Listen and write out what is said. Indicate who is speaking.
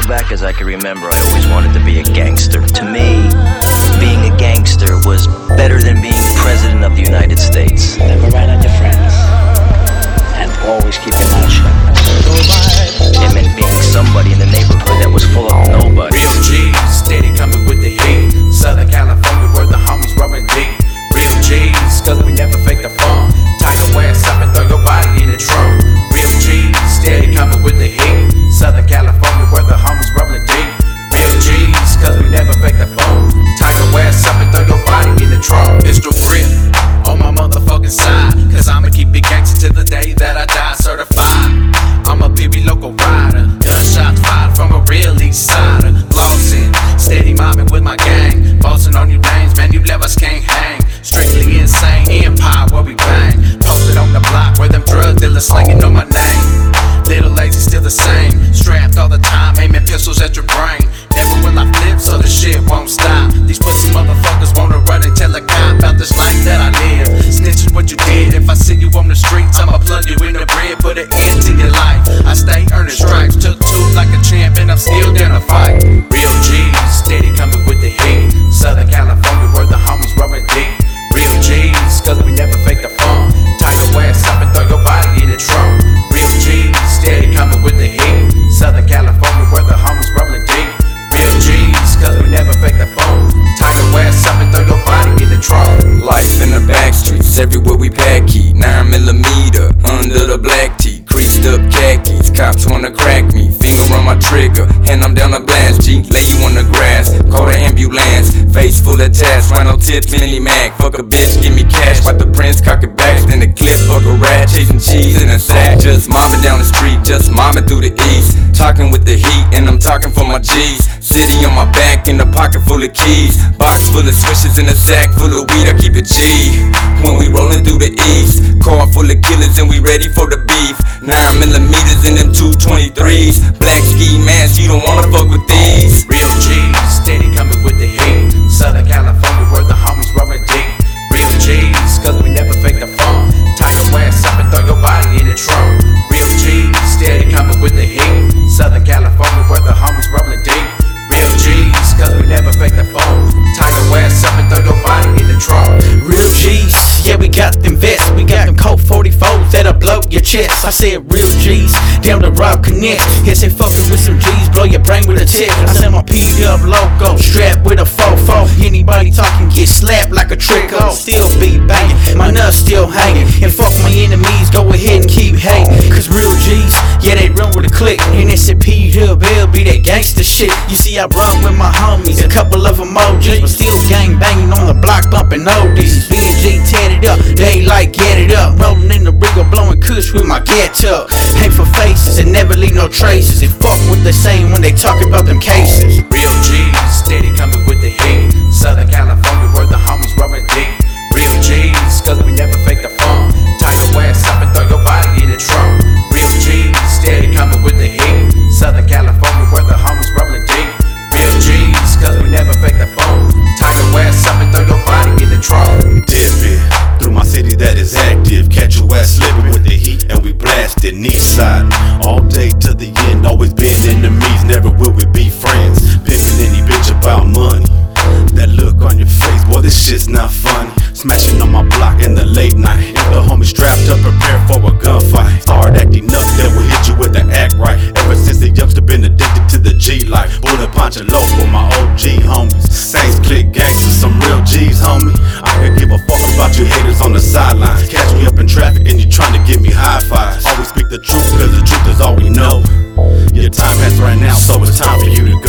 Speaker 1: far back as I can remember, I always wanted to be a gangster. To me, being a gangster was the
Speaker 2: grip on my motherfucking side. Cause I'ma keep it gangster till the day that I die. Certified. I'm a baby local rider. Gunshots fired from a real east sider. Flossing, steady mobbing with my gang. Bossing on you names, man, you levers can't hang. Strictly insane, empire where we bang. Posted on the block where them drug dealers slinging on my name. Little lazy, still the same. Strapped all the time, aiming pistols at your brain. Never will I flip, so the shit won't stop. These pussy motherfuckers
Speaker 3: everywhere we pack heat. Nine millimeter under the black tee, creased up khakis. Cops wanna crack me, finger on my trigger, and I'm down a blast G. Lay you on the grass, call the ambulance. Face full of tats, rhino tips, mini mag. Fuck a bitch, give me cash. Wipe the prints, cock it back, then the clip. Fuck a rat, chasing cheese in a sack. Just mobbing down the street, just mobbing through the east. Talking with the heat, and I'm talking for my G's. City on my back, in a pocket full of keys. Box full of swishes, in a sack full of weed. I keep it G. When we rollin' through the east, car full of killers, and we ready for the beef. Nine millimeters in them 223s. Black ski mask, you don't wanna fuck with these.
Speaker 2: Real G's, we
Speaker 4: got them vests. We got them Colt 44s that'll blow your chest. I said real G's, down the rock connect. Yes, they fucking with some G's, blow your brain with a tip. I said my P up logo, strapped with a fofo. Anybody talking get slapped like a trick. Oh, still be banging, my nuts still hanging. And fuck my enemies, go ahead and keep hating. Cause real G's, yeah, they run with a click. And it's a P up, be that gangster shit. You see, I run with my homies, a couple of emojis, but still gang banging on the block, bumping oldies. Get up. Hate for faces and never leave no traces. And fuck what they saying when they talk about them cases.
Speaker 2: Real G's, steady coming with the heat. Southern California, we
Speaker 5: east side. All day to the end, always been enemies, never will we be friends. Pimping any bitch about money. That look on your face, boy, this shit's not funny. Smashing on my block in the late night. If the homies strapped up, prepare for a gunfight. Start acting up, then we'll hit you with the act right. Ever since the youngster been addicted to the G life. Bullet punch low for my OG homies. Saints click gangsters, some real G's, homie. I could give a fuck about you haters on the sidelines. Catch me up in traffic and you trying to give me high fives. So it's time for you to go.